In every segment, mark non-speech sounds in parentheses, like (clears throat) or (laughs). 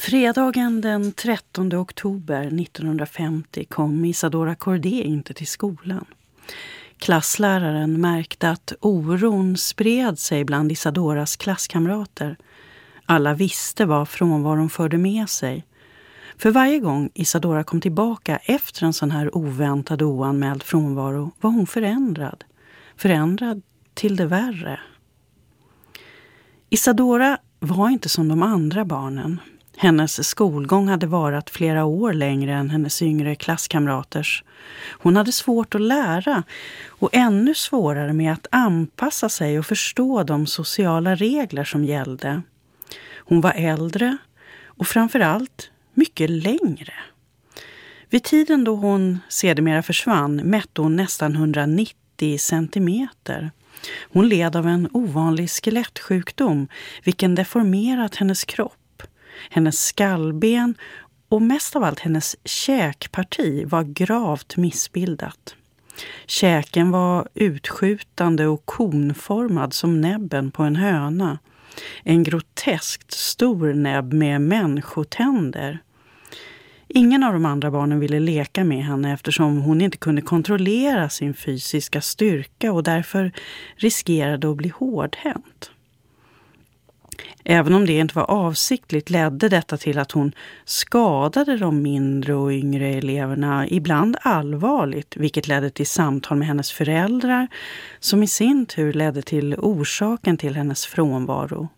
Fredagen den 13 oktober 1950 kom Isadora Cordé inte till skolan. Klassläraren märkte att oron spred sig bland Isadoras klasskamrater. Alla visste vad frånvaron förde med sig. För varje gång Isadora kom tillbaka efter en sån här oväntad och oanmäld frånvaro var hon förändrad. Förändrad till det värre. Isadora var inte som de andra barnen. Hennes skolgång hade varat flera år längre än hennes yngre klasskamraters. Hon hade svårt att lära och ännu svårare med att anpassa sig och förstå de sociala regler som gällde. Hon var äldre och framförallt mycket längre. Vid tiden då hon sedermera försvann mätte hon nästan 190 centimeter. Hon led av en ovanlig skelettsjukdom vilken deformerat hennes kropp hennes skallben och mest av allt hennes käkparti var gravt missbildat. Käken var utskjutande och konformad som näbben på en höna. En groteskt stor näbb med människotänder. Ingen av de andra barnen ville leka med henne eftersom hon inte kunde kontrollera sin fysiska styrka och därför riskerade att bli hårdhänt. Även om det inte var avsiktligt ledde detta till att hon skadade de mindre och yngre eleverna, ibland allvarligt, vilket ledde till samtal med hennes föräldrar som i sin tur ledde till orsaken till hennes frånvaro.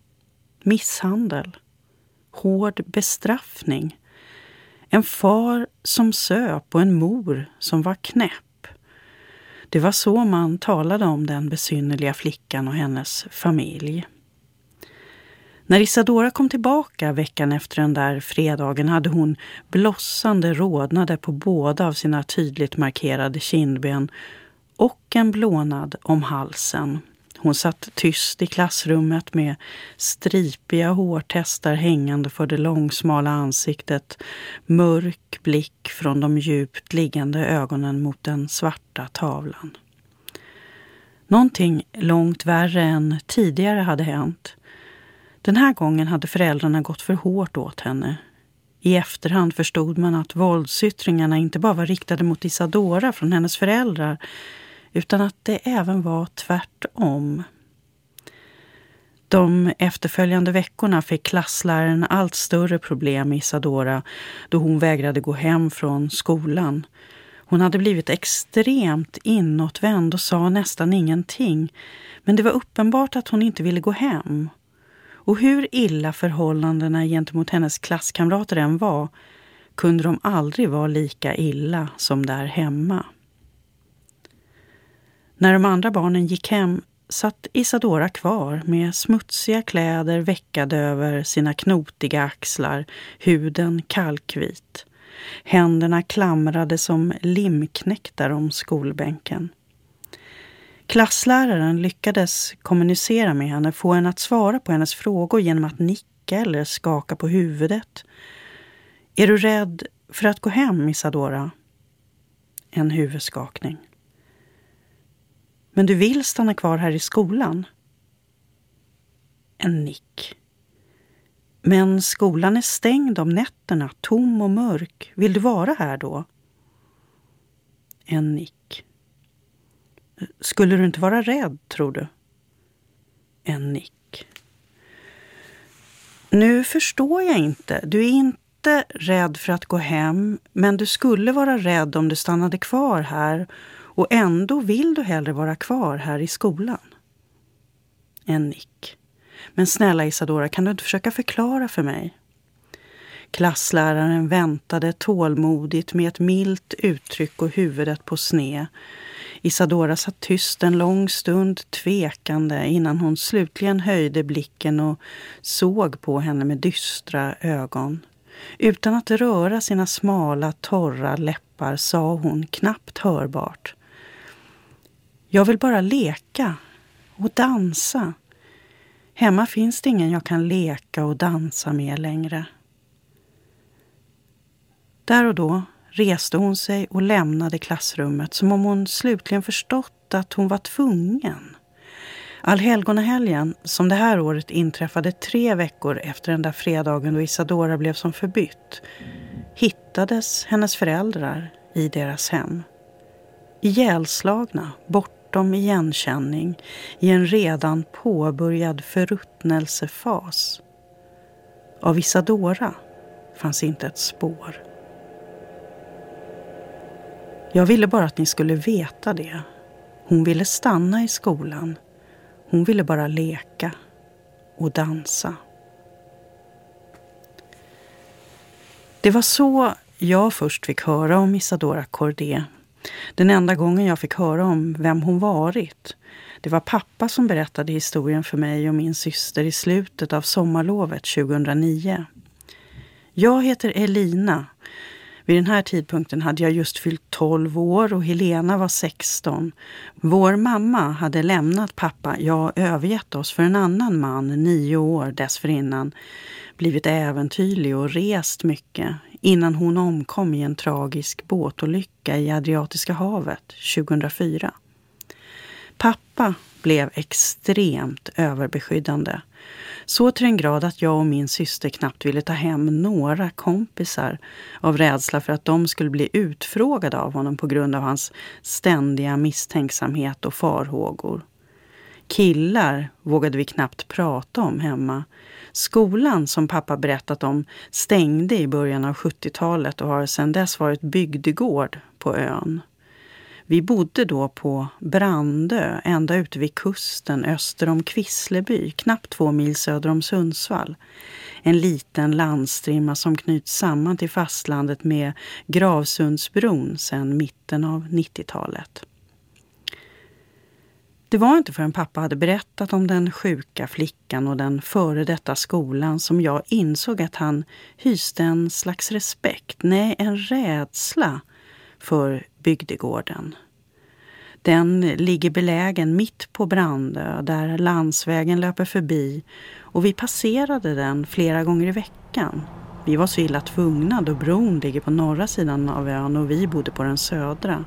Misshandel. Hård bestraffning. En far som söp och en mor som var knäpp. Det var så man talade om den besynnerliga flickan och hennes familj. När Isadora kom tillbaka veckan efter den där fredagen hade hon blossande rodnader på båda av sina tydligt markerade kindben och en blånad om halsen. Hon satt tyst i klassrummet med stripiga hårtestar hängande för det långsmala ansiktet, mörk blick från de djupt liggande ögonen mot den svarta tavlan. Någonting långt värre än tidigare hade hänt. Den här gången hade föräldrarna gått för hårt åt henne. I efterhand förstod man att våldsyttringarna inte bara var riktade mot Isadora från hennes föräldrar utan att det även var tvärtom. De efterföljande veckorna fick klassläraren allt större problem med Isadora då hon vägrade gå hem från skolan. Hon hade blivit extremt inåtvänd och sa nästan ingenting. Men det var uppenbart att hon inte ville gå hem. Och hur illa förhållandena gentemot hennes klasskamrater än var kunde de aldrig vara lika illa som där hemma. När de andra barnen gick hem satt Isadora kvar med smutsiga kläder veckade över sina knotiga axlar, huden kalkvit. Händerna klamrade som limknäktar om skolbänken. Klassläraren lyckades kommunicera med henne, få henne att svara på hennes frågor genom att nicka eller skaka på huvudet. Är du rädd för att gå hem, Isadora? En huvudskakning. Men du vill stanna kvar här i skolan? En nick. Men skolan är stängd om nätterna, tom och mörk. Vill du vara här då? En nick. Skulle du inte vara rädd, tror du? En nick. Nu förstår jag inte. Du är inte rädd för att gå hem, men du skulle vara rädd om du stannade kvar här och ändå vill du hellre vara kvar här i skolan. En nick. Men snälla Isadora, kan du inte försöka förklara för mig? Klassläraren väntade tålmodigt med ett milt uttryck och huvudet på sne Isadora satt tyst en lång stund tvekande innan hon slutligen höjde blicken och såg på henne med dystra ögon. Utan att röra sina smala, torra läppar sa hon knappt hörbart. Jag vill bara leka och dansa. Hemma finns det ingen jag kan leka och dansa med längre. Där och då reste hon sig och lämnade klassrummet som om hon slutligen förstått att hon var tvungen. Allhelgonahelgen, som det här året inträffade tre veckor efter den där fredagen då Isadora blev som förbytt, hittades hennes föräldrar i deras hem. Ihjälslagna, bortom igenkänning, i en redan påbörjad förruttnelsefas. Av Isadora fanns inte ett spår. Jag ville bara att ni skulle veta det. Hon ville stanna i skolan. Hon ville bara leka och dansa. Det var så jag först fick höra om Isadora Cordé. Den enda gången jag fick höra om vem hon varit. Det var pappa som berättade historien för mig och min syster i slutet av sommarlovet 2009. Jag heter Elina. Vid den här tidpunkten hade jag just fyllt 12 år och Helena var 16. Vår mamma hade lämnat pappa, ja övergett oss för en annan man nio år dessförinnan. Blivit äventyrlig och rest mycket innan hon omkom i en tragisk båtolycka i Adriatiska havet 2004. Pappa blev extremt överbeskyddande. Så till den grad att jag och min syster knappt ville ta hem några kompisar av rädsla för att de skulle bli utfrågade av honom på grund av hans ständiga misstänksamhet och farhågor. Killar vågade vi knappt prata om hemma. Skolan som pappa berättat om stängde i början av 70-talet och har sedan dess varit bygdegård på ön. Vi bodde då på Brandö, ända ute vid kusten öster om Kvissleby, knappt två mil söder om Sundsvall. En liten landstrimma som knyts samman till fastlandet med Gravsundsbron sedan mitten av 90-talet. Det var inte förrän pappa hade berättat om den sjuka flickan och den före detta skolan som jag insåg att han hyste en slags respekt, nej en rädsla för bygdegården. Den ligger belägen mitt på Brandö där landsvägen löper förbi och vi passerade den flera gånger i veckan. Vi var så illa tvungna då bron ligger på norra sidan av ön och vi bodde på den södra.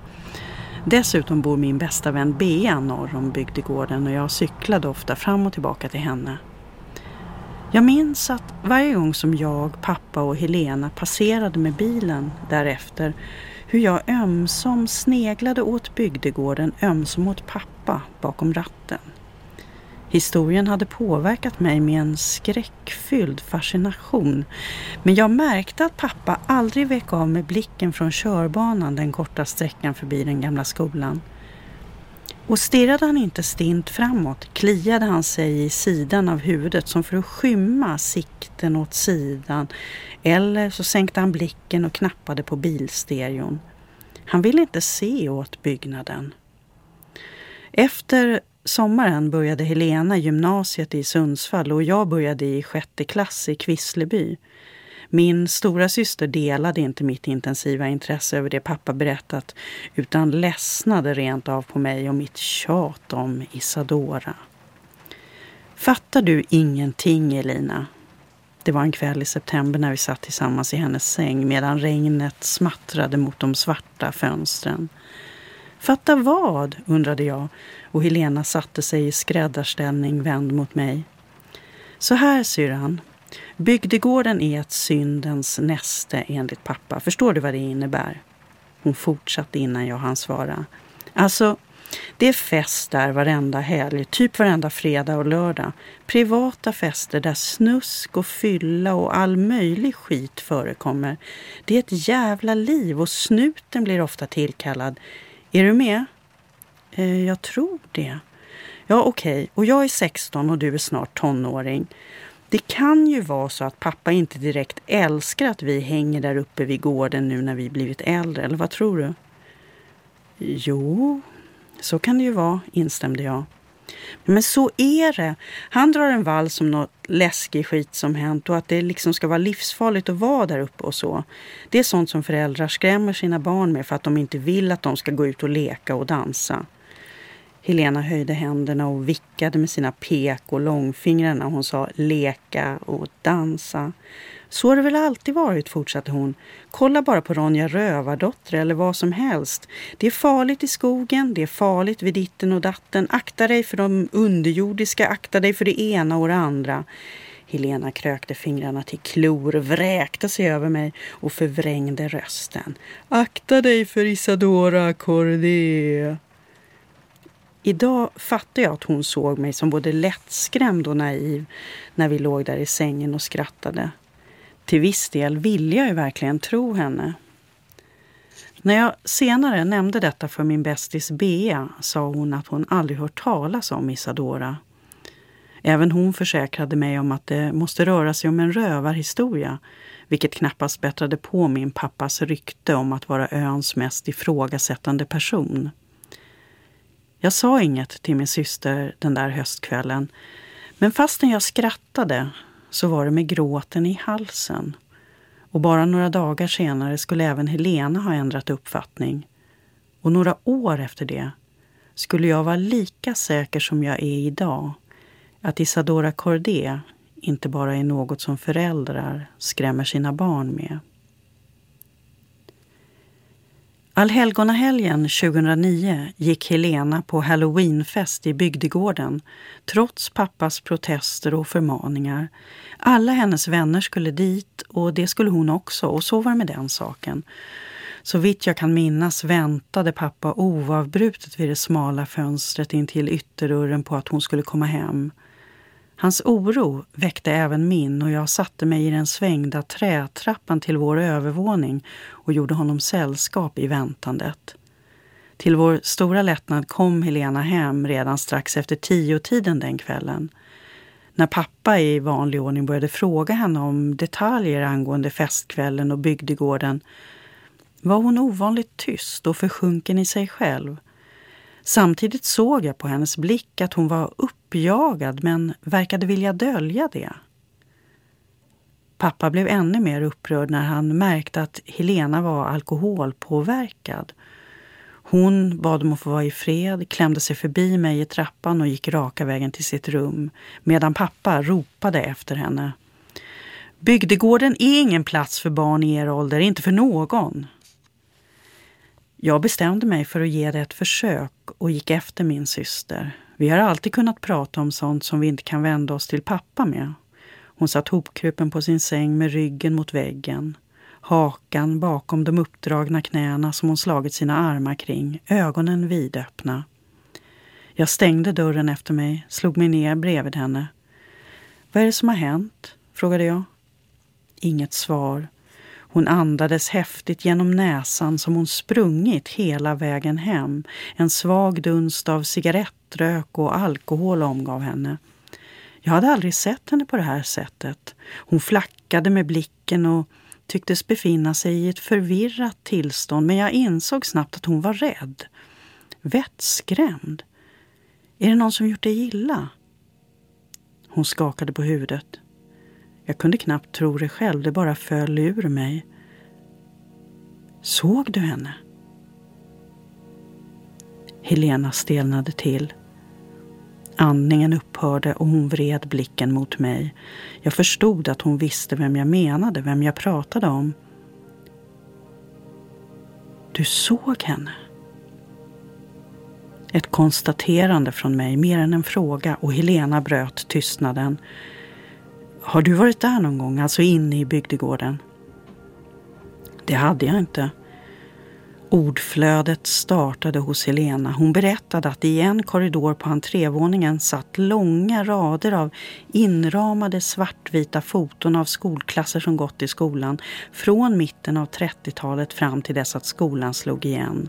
Dessutom bor min bästa vän Bea norr om bygdegården och jag cyklade ofta fram och tillbaka till henne. Jag minns att varje gång som jag, pappa och Helena passerade med bilen därefter hur jag ömsom sneglade åt bygdegården, ömsom åt pappa bakom ratten. Historien hade påverkat mig med en skräckfylld fascination. Men jag märkte att pappa aldrig vek av med blicken från körbanan den korta sträckan förbi den gamla skolan. Och stirrade han inte stint framåt kliade han sig i sidan av huvudet som för att skymma sikten åt sidan eller så sänkte han blicken och knappade på bilstereon. Han ville inte se åt byggnaden. Efter sommaren började Helena gymnasiet i Sundsvall och jag började i sjätte klass i Kvissleby. Min stora syster delade inte mitt intensiva intresse över det pappa berättat utan ledsnade rent av på mig och mitt tjat om Isadora. Fattar du ingenting, Elina? Det var en kväll i september när vi satt tillsammans i hennes säng medan regnet smattrade mot de svarta fönstren. Fatta vad? undrade jag och Helena satte sig i skräddarställning vänd mot mig. Så här, syrran. Bygdegården är ett syndens näste enligt pappa. Förstår du vad det innebär? Hon fortsatte innan jag hann svara. Alltså, det är fest där varenda helg, typ varenda fredag och lördag. Privata fester där snusk och fylla och all möjlig skit förekommer. Det är ett jävla liv och snuten blir ofta tillkallad. Är du med? Eh, jag tror det. Ja, okej. Okay. Och jag är 16 och du är snart tonåring. Det kan ju vara så att pappa inte direkt älskar att vi hänger där uppe vid gården nu när vi blivit äldre, eller vad tror du? Jo, så kan det ju vara, instämde jag. Men så är det. Han drar en vals om något läskig skit som hänt och att det liksom ska vara livsfarligt att vara där uppe och så. Det är sånt som föräldrar skrämmer sina barn med för att de inte vill att de ska gå ut och leka och dansa. Helena höjde händerna och vickade med sina pek och långfingrar när hon sa leka och dansa. Så har det väl alltid varit, fortsatte hon. Kolla bara på Ronja Rövardotter eller vad som helst. Det är farligt i skogen, det är farligt vid ditten och datten. Akta dig för de underjordiska, akta dig för det ena och det andra. Helena krökte fingrarna till klor, vräkte sig över mig och förvrängde rösten. Akta dig för Isadora Cordé. Idag fattar jag att hon såg mig som både lättskrämd och naiv när vi låg där i sängen och skrattade. Till viss del ville jag ju verkligen tro henne. När jag senare nämnde detta för min bästis Bea sa hon att hon aldrig hört talas om Isadora. Även hon försäkrade mig om att det måste röra sig om en rövarhistoria vilket knappast bättrade på min pappas rykte om att vara öns mest ifrågasättande person. Jag sa inget till min syster den där höstkvällen men fastän jag skrattade så var det med gråten i halsen. Och bara några dagar senare skulle även Helena ha ändrat uppfattning. Och några år efter det skulle jag vara lika säker som jag är idag att Isadora Cordé inte bara är något som föräldrar skrämmer sina barn med. Allhelgonahelgen 2009 gick Helena på halloweenfest i bygdegården trots pappas protester och förmaningar. Alla hennes vänner skulle dit och det skulle hon också och så var det med den saken. Så vitt jag kan minnas väntade pappa oavbrutet vid det smala fönstret in till ytterdörren på att hon skulle komma hem. Hans oro väckte även min och jag satte mig i den svängda trätrappan till vår övervåning och gjorde honom sällskap i väntandet. Till vår stora lättnad kom Helena hem redan strax efter tio-tiden den kvällen. När pappa i vanlig ordning började fråga henne om detaljer angående festkvällen och bygdegården var hon ovanligt tyst och försjunken i sig själv. Samtidigt såg jag på hennes blick att hon var uppjagad men verkade vilja dölja det. Pappa blev ännu mer upprörd när han märkte att Helena var alkoholpåverkad. Hon bad om att få vara i fred, klämde sig förbi mig i trappan och gick raka vägen till sitt rum medan pappa ropade efter henne. Bygdegården är ingen plats för barn i er ålder, inte för någon. Jag bestämde mig för att ge det ett försök och gick efter min syster. Vi har alltid kunnat prata om sånt som vi inte kan vända oss till pappa med. Hon satt hopkrupen på sin säng med ryggen mot väggen. Hakan bakom de uppdragna knäna som hon slagit sina armar kring, ögonen vidöppna. Jag stängde dörren efter mig, slog mig ner bredvid henne. Vad är det som har hänt? frågade jag. Inget svar. Hon andades häftigt genom näsan som hon sprungit hela vägen hem. En svag dunst av cigarettrök och alkohol omgav henne. Jag hade aldrig sett henne på det här sättet. Hon flackade med blicken och tycktes befinna sig i ett förvirrat tillstånd men jag insåg snabbt att hon var rädd. Vettskrämd. Är det någon som gjort dig illa? Hon skakade på huvudet. Jag kunde knappt tro det själv, det bara föll ur mig. Såg du henne? Helena stelnade till. Andningen upphörde och hon vred blicken mot mig. Jag förstod att hon visste vem jag menade, vem jag pratade om. Du såg henne? Ett konstaterande från mig, mer än en fråga, och Helena bröt tystnaden. Har du varit där någon gång, alltså inne i bygdegården? Det hade jag inte. Ordflödet startade hos Helena. Hon berättade att i en korridor på entrévåningen satt långa rader av inramade svartvita foton av skolklasser som gått i skolan från mitten av 30-talet fram till dess att skolan slog igen.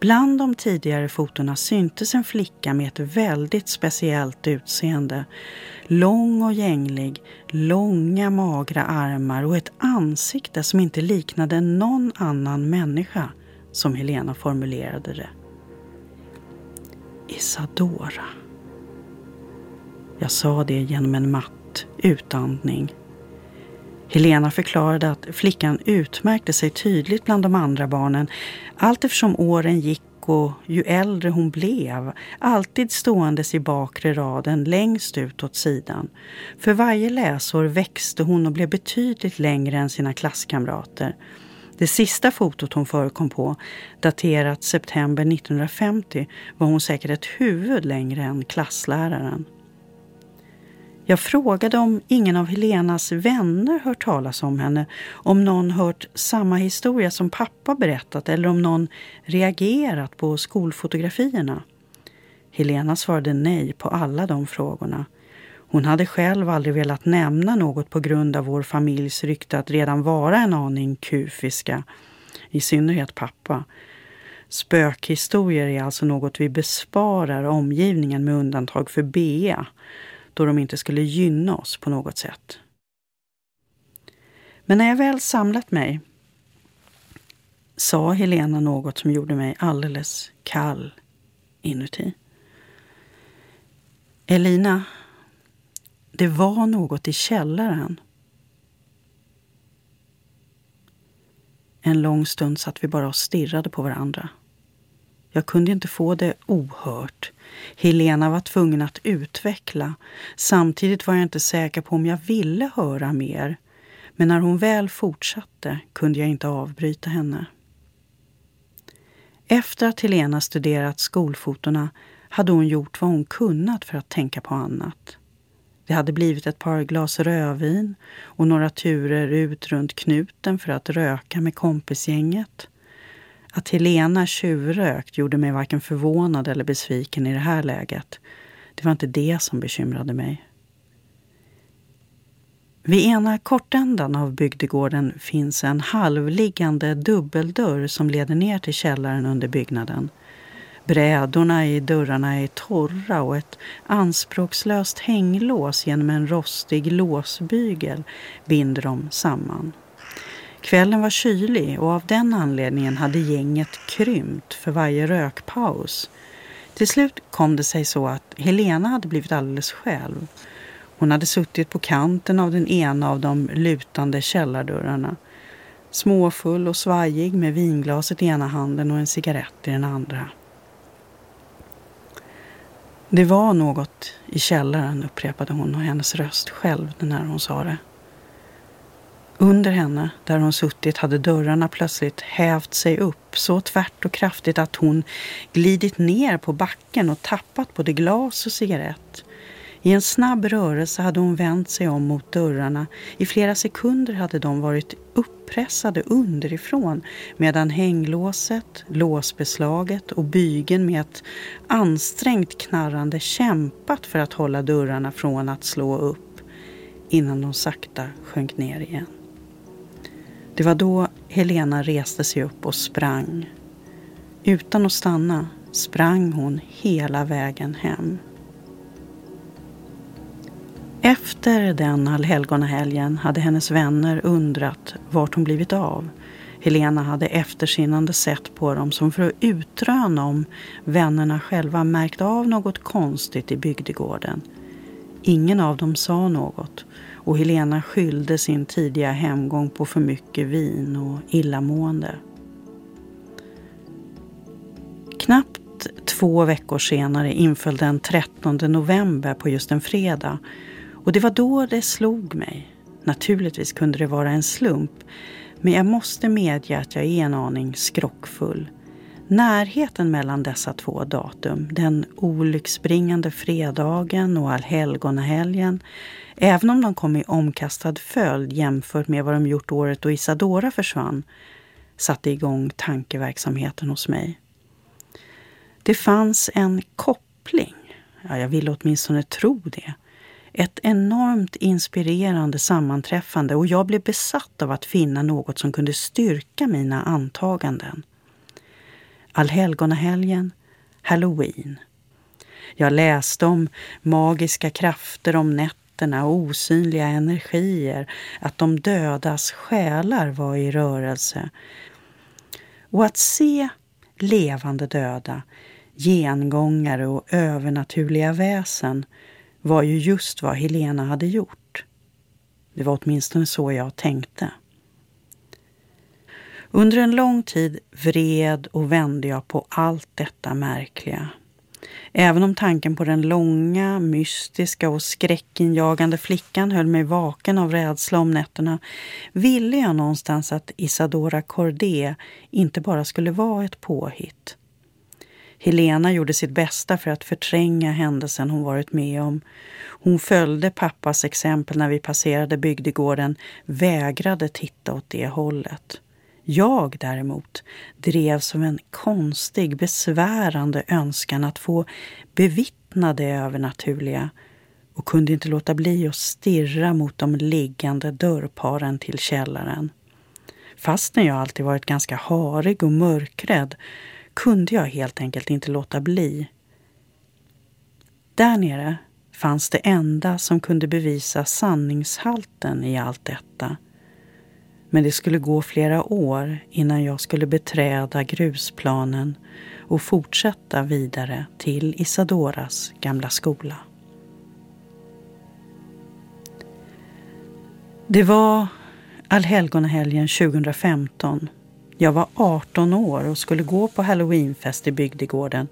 Bland de tidigare fotona syntes en flicka med ett väldigt speciellt utseende. Lång och gänglig, långa magra armar och ett ansikte som inte liknade någon annan människa, som Helena formulerade det. Isadora. Jag sa det genom en matt utandning. Helena förklarade att flickan utmärkte sig tydligt bland de andra barnen allt eftersom åren gick och ju äldre hon blev, alltid ståendes i bakre raden längst ut åt sidan. För varje läsår växte hon och blev betydligt längre än sina klasskamrater. Det sista fotot hon förekom på, daterat september 1950, var hon säkert ett huvud längre än klassläraren. Jag frågade om ingen av Helenas vänner hört talas om henne, om någon hört samma historia som pappa berättat eller om någon reagerat på skolfotografierna. Helena svarade nej på alla de frågorna. Hon hade själv aldrig velat nämna något på grund av vår familjs rykte att redan vara en aning kufiska, i synnerhet pappa. Spökhistorier är alltså något vi besparar omgivningen med undantag för Bea då de inte skulle gynna oss på något sätt. Men när jag väl samlat mig sa Helena något som gjorde mig alldeles kall inuti. Elina, det var något i källaren. En lång stund satt vi bara och stirrade på varandra. Jag kunde inte få det ohört. Helena var tvungen att utveckla. Samtidigt var jag inte säker på om jag ville höra mer. Men när hon väl fortsatte kunde jag inte avbryta henne. Efter att Helena studerat skolfotona hade hon gjort vad hon kunnat för att tänka på annat. Det hade blivit ett par glas rödvin och några turer ut runt knuten för att röka med kompisgänget. Att Helena tjuvrökt gjorde mig varken förvånad eller besviken i det här läget. Det var inte det som bekymrade mig. Vid ena kortändan av bygdegården finns en halvliggande dubbeldörr som leder ner till källaren under byggnaden. Brädorna i dörrarna är torra och ett anspråkslöst hänglås genom en rostig låsbygel binder dem samman. Kvällen var kylig och av den anledningen hade gänget krympt för varje rökpaus. Till slut kom det sig så att Helena hade blivit alldeles själv. Hon hade suttit på kanten av den ena av de lutande källardörrarna. Småfull och svajig med vinglaset i ena handen och en cigarett i den andra. Det var något i källaren, upprepade hon och hennes röst själv när hon sa det. Under henne, där hon suttit, hade dörrarna plötsligt hävt sig upp så tvärt och kraftigt att hon glidit ner på backen och tappat både glas och cigarett. I en snabb rörelse hade hon vänt sig om mot dörrarna. I flera sekunder hade de varit uppressade underifrån medan hänglåset, låsbeslaget och bygeln med ett ansträngt knarrande kämpat för att hålla dörrarna från att slå upp innan de sakta sjönk ner igen. Det var då Helena reste sig upp och sprang. Utan att stanna sprang hon hela vägen hem. Efter den allhelgonahelgen hade hennes vänner undrat vart hon blivit av. Helena hade eftersinnande sett på dem som för att utröna om vännerna själva märkt av något konstigt i bygdegården. Ingen av dem sa något och Helena skyllde sin tidiga hemgång på för mycket vin och illamående. Knappt två veckor senare inföll den 13 november på just en fredag och det var då det slog mig. Naturligtvis kunde det vara en slump men jag måste medge att jag är en aning skrockfull. Närheten mellan dessa två datum, den olycksbringande fredagen och allhelgonahelgen, även om de kom i omkastad följd jämfört med vad de gjort året då Isadora försvann, satte igång tankeverksamheten hos mig. Det fanns en koppling, ja, jag ville åtminstone tro det. Ett enormt inspirerande sammanträffande och jag blev besatt av att finna något som kunde styrka mina antaganden. Allhelgonahelgen, halloween. Jag läste om magiska krafter om nätterna och osynliga energier, att de dödas själar var i rörelse. Och att se levande döda, gengångare och övernaturliga väsen var ju just vad Helena hade gjort. Det var åtminstone så jag tänkte. Under en lång tid vred och vände jag på allt detta märkliga. Även om tanken på den långa, mystiska och skräckinjagande flickan höll mig vaken av rädsla om nätterna ville jag någonstans att Isadora Cordé inte bara skulle vara ett påhitt. Helena gjorde sitt bästa för att förtränga händelsen hon varit med om. Hon följde pappas exempel när vi passerade bygdegården, vägrade titta åt det hållet. Jag däremot drevs av en konstig, besvärande önskan att få bevittna det övernaturliga och kunde inte låta bli att stirra mot de liggande dörrparen till källaren. Fastän jag alltid varit ganska harig och mörkrädd kunde jag helt enkelt inte låta bli. Där nere fanns det enda som kunde bevisa sanningshalten i allt detta men det skulle gå flera år innan jag skulle beträda grusplanen och fortsätta vidare till Isadoras gamla skola. Det var allhelgonahelgen 2015. Jag var 18 år och skulle gå på halloweenfest i bygdegården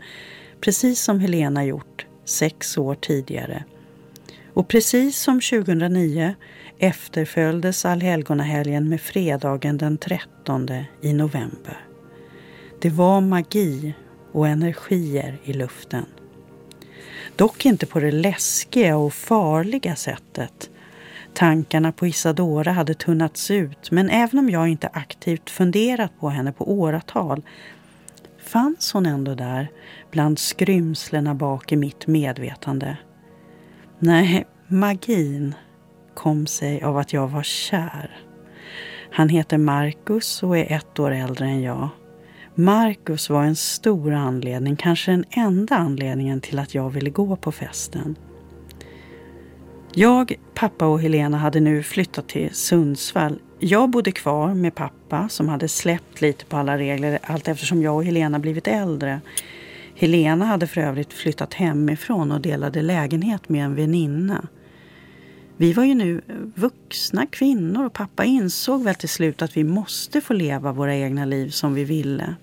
precis som Helena gjort sex år tidigare. Och precis som 2009 efterföljdes allhelgonahelgen med fredagen den 13 i november. Det var magi och energier i luften. Dock inte på det läskiga och farliga sättet. Tankarna på Isadora hade tunnats ut men även om jag inte aktivt funderat på henne på åratal fanns hon ändå där bland skrymslena bak i mitt medvetande. Nej, magin kom sig av att jag var kär. Han heter Marcus och är ett år äldre än jag. Marcus var en stor anledning, kanske den enda anledningen till att jag ville gå på festen. Jag, pappa och Helena hade nu flyttat till Sundsvall. Jag bodde kvar med pappa som hade släppt lite på alla regler allt eftersom jag och Helena blivit äldre. Helena hade för övrigt flyttat hemifrån och delade lägenhet med en väninna. Vi var ju nu vuxna kvinnor och pappa insåg väl till slut att vi måste få leva våra egna liv som vi ville.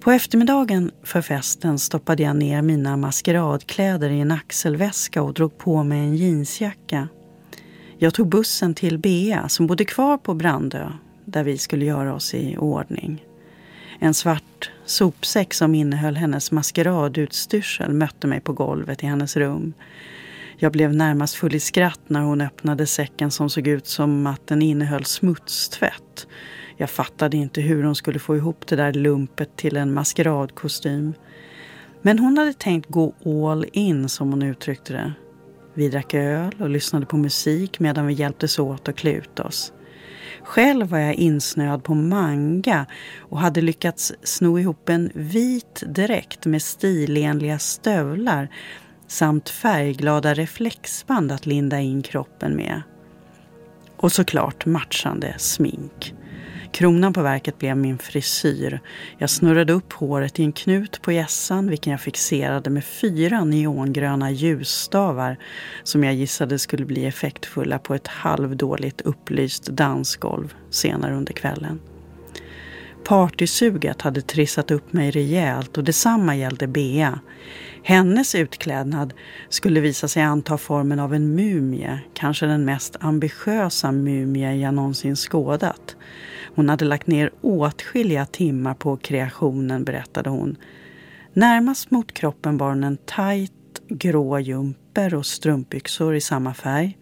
På eftermiddagen för festen stoppade jag ner mina maskeradkläder i en axelväska och drog på mig en jeansjacka. Jag tog bussen till Bea som bodde kvar på Brandö där vi skulle göra oss i ordning. En svart sopsäck som innehöll hennes maskeradutstyrsel mötte mig på golvet i hennes rum. Jag blev närmast full i skratt när hon öppnade säcken som såg ut som att den innehöll smutstvätt. Jag fattade inte hur hon skulle få ihop det där lumpet till en maskeradkostym. Men hon hade tänkt gå all in som hon uttryckte det. Vi drack öl och lyssnade på musik medan vi hjälptes åt att klä ut oss. Själv var jag insnöad på manga och hade lyckats sno ihop en vit dräkt med stilenliga stövlar samt färgglada reflexband att linda in kroppen med. Och såklart matchande smink. Kronan på verket blev min frisyr. Jag snurrade upp håret i en knut på hjässan vilken jag fixerade med fyra neongröna ljusstavar som jag gissade skulle bli effektfulla på ett halvdåligt upplyst dansgolv senare under kvällen. Partysuget hade trissat upp mig rejält och detsamma gällde Bea. Hennes utklädnad skulle visa sig anta formen av en mumie, kanske den mest ambitiösa mumie jag någonsin skådat. Hon hade lagt ner åtskilliga timmar på kreationen, berättade hon. Närmast mot kroppen bar hon en tajt grå jumper och strumpbyxor i samma färg.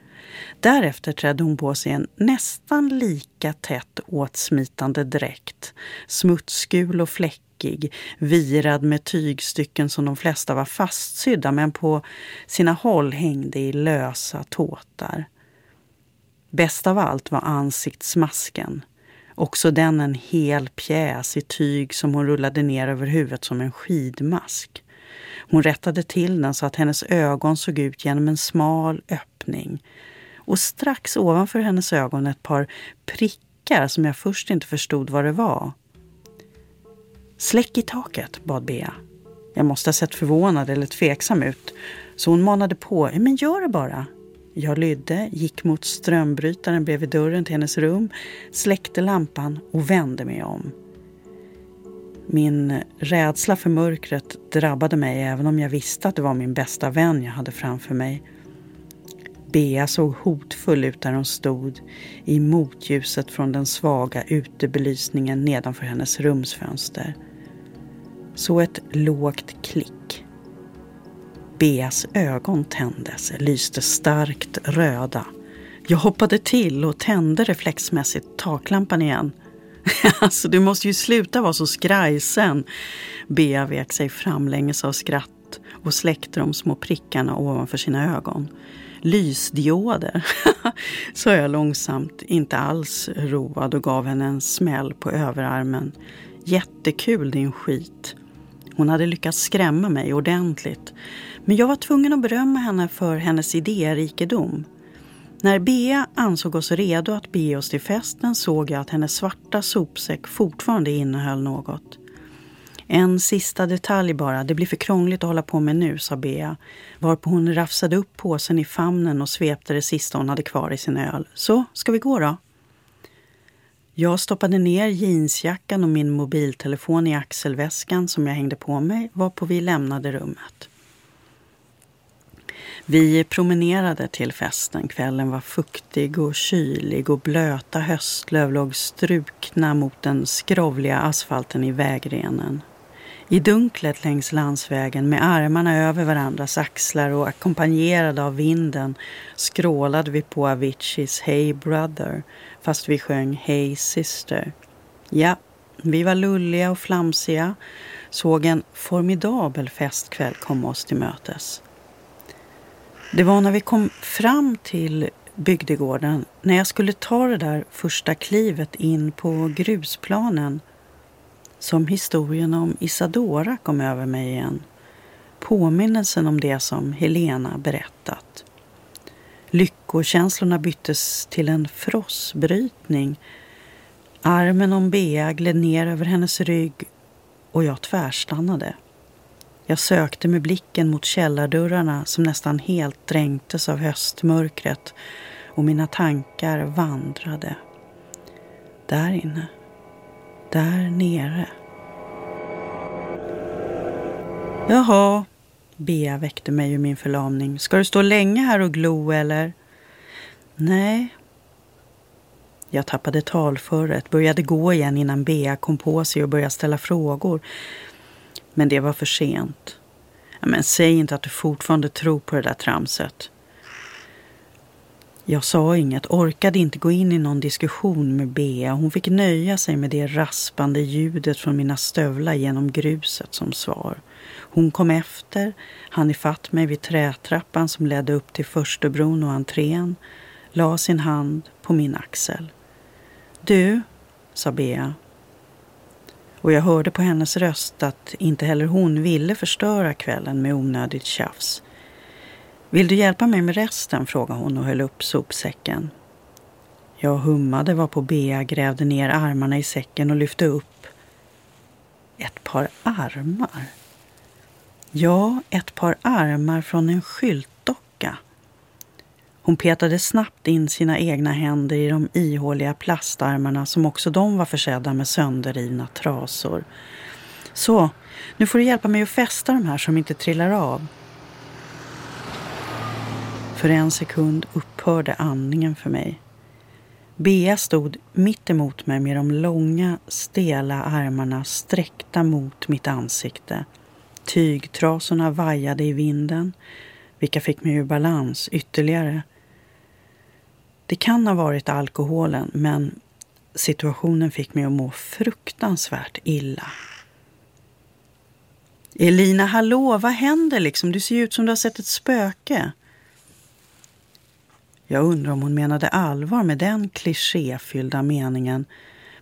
Därefter trädde hon på sig en nästan lika tätt åtsmitande dräkt, smutsgul och fläckig, virad med tygstycken som de flesta var fastsydda men på sina håll hängde i lösa tåtar. Bäst av allt var ansiktsmasken. Också den en hel pjäs i tyg som hon rullade ner över huvudet som en skidmask. Hon rättade till den så att hennes ögon såg ut genom en smal öppning och strax ovanför hennes ögon ett par prickar som jag först inte förstod vad det var. Släck i taket, bad Bea. Jag måste ha sett förvånad eller tveksam ut, så hon manade på. Men gör det bara. Jag lydde, gick mot strömbrytaren bredvid dörren till hennes rum, släckte lampan och vände mig om. Min rädsla för mörkret drabbade mig även om jag visste att det var min bästa vän jag hade framför mig. Bea såg hotfull ut där hon stod i motljuset från den svaga utebelysningen nedanför hennes rumsfönster. Så ett lågt klick. Beas ögon tändes, lyste starkt röda. Jag hoppade till och tände reflexmässigt taklampan igen. (laughs) alltså, du måste ju sluta vara så skrajsen. Bea vek sig framlänges av skratt och släckte de små prickarna ovanför sina ögon. Lysdioder, (laughs) sa jag långsamt, inte alls road och gav henne en smäll på överarmen. Jättekul din skit. Hon hade lyckats skrämma mig ordentligt. Men jag var tvungen att berömma henne för hennes idérikedom. När Bea ansåg oss redo att bege oss till festen såg jag att hennes svarta sopsäck fortfarande innehöll något. En sista detalj bara, det blir för krångligt att hålla på med nu, sa Bea. Varpå hon rafsade upp påsen i famnen och svepte det sista hon hade kvar i sin öl. Så, ska vi gå då? Jag stoppade ner jeansjackan och min mobiltelefon i axelväskan som jag hängde på mig, varpå vi lämnade rummet. Vi promenerade till festen. Kvällen var fuktig och kylig och blöta höstlöv låg strukna mot den skrovliga asfalten i vägrenen. I dunklet längs landsvägen med armarna över varandras axlar och ackompanjerade av vinden skrålade vi på Aviciis Hey Brother fast vi sjöng Hey Sister. Ja, vi var lulliga och flamsiga, såg en formidabel festkväll komma oss till mötes. Det var när vi kom fram till bygdegården, när jag skulle ta det där första klivet in på grusplanen, som historien om Isadora kom över mig igen. Påminnelsen om det som Helena berättat. Lyckokänslorna byttes till en frossbrytning. Armen om Bea gled ner över hennes rygg och jag tvärstannade. Jag sökte med blicken mot källardörrarna som nästan helt dränktes av höstmörkret och mina tankar vandrade. Där inne. Där nere. Jaha, Bea väckte mig ur min förlamning. Ska du stå länge här och glo eller? Nej. Jag tappade talföret, började gå igen innan Bea kom på sig och började ställa frågor. Men det var för sent. Men säg inte att du fortfarande tror på det där tramset. Jag sa inget, orkade inte gå in i någon diskussion med Bea. Hon fick nöja sig med det raspande ljudet från mina stövlar genom gruset som svar. Hon kom efter, han ifatt mig vid trätrappan som ledde upp till förstebron och entrén, la sin hand på min axel. Du, sa Bea. Och jag hörde på hennes röst att inte heller hon ville förstöra kvällen med onödigt tjafs. Vill du hjälpa mig med resten? frågade hon och höll upp sopsäcken. Jag hummade var på Bea grävde ner armarna i säcken och lyfte upp ett par armar. Ja, ett par armar från en skylt hon petade snabbt in sina egna händer i de ihåliga plastarmarna som också de var försedda med sönderrivna trasor. Så, nu får du hjälpa mig att fästa de här som inte trillar av. För en sekund upphörde andningen för mig. Bea stod mitt emot mig med de långa, stela armarna sträckta mot mitt ansikte. Tygtrasorna vajade i vinden, vilka fick mig ur balans ytterligare. Det kan ha varit alkoholen, men situationen fick mig att må fruktansvärt illa. Elina, hallå, vad händer liksom? Du ser ut som du har sett ett spöke. Jag undrar om hon menade allvar med den klichéfyllda meningen,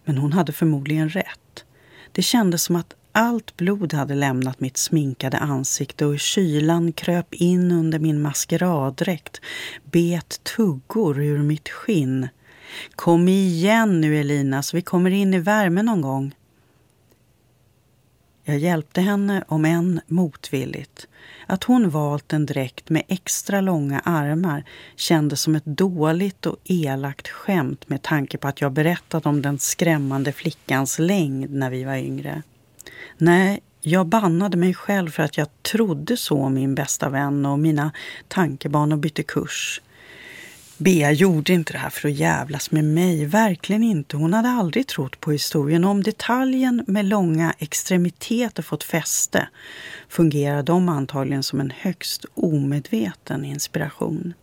men hon hade förmodligen rätt. Det kändes som att allt blod hade lämnat mitt sminkade ansikte och kylan kröp in under min maskeraddräkt, bet tuggor ur mitt skinn. Kom igen nu Elina så vi kommer in i värmen någon gång. Jag hjälpte henne, om än motvilligt. Att hon valt en dräkt med extra långa armar kändes som ett dåligt och elakt skämt med tanke på att jag berättat om den skrämmande flickans längd när vi var yngre. Nej, jag bannade mig själv för att jag trodde så om min bästa vän och mina tankebanor bytte kurs. Bea gjorde inte det här för att jävlas med mig, verkligen inte. Hon hade aldrig trott på historien. Om detaljen med långa extremiteter fått fäste fungerar de antagligen som en högst omedveten inspiration.